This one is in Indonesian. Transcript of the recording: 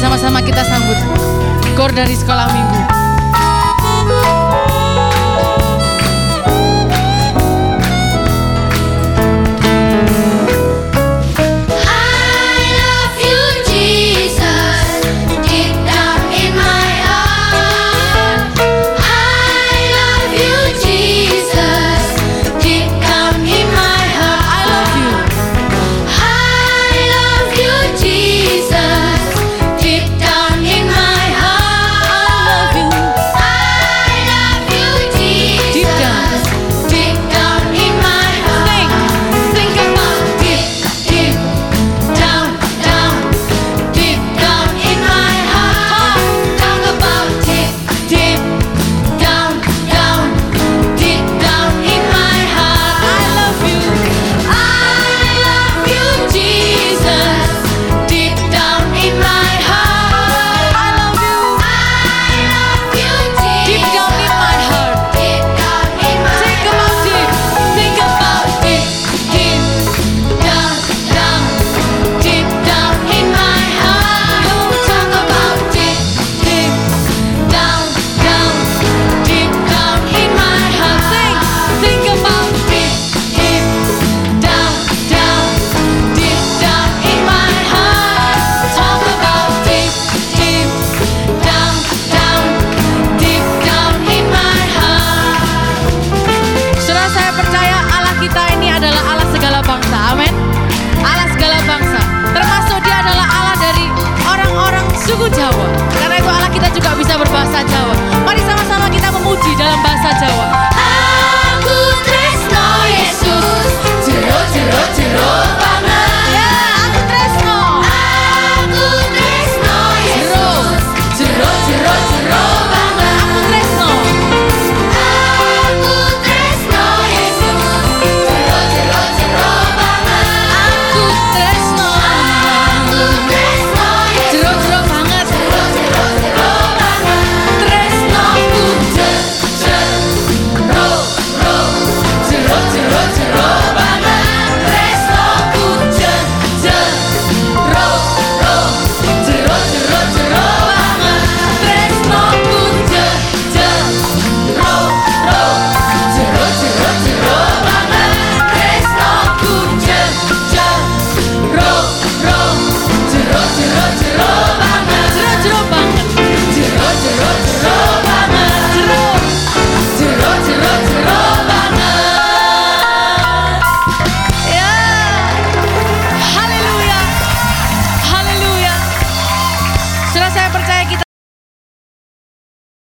sama-sama kita sambut Kor dari sekolah minggu.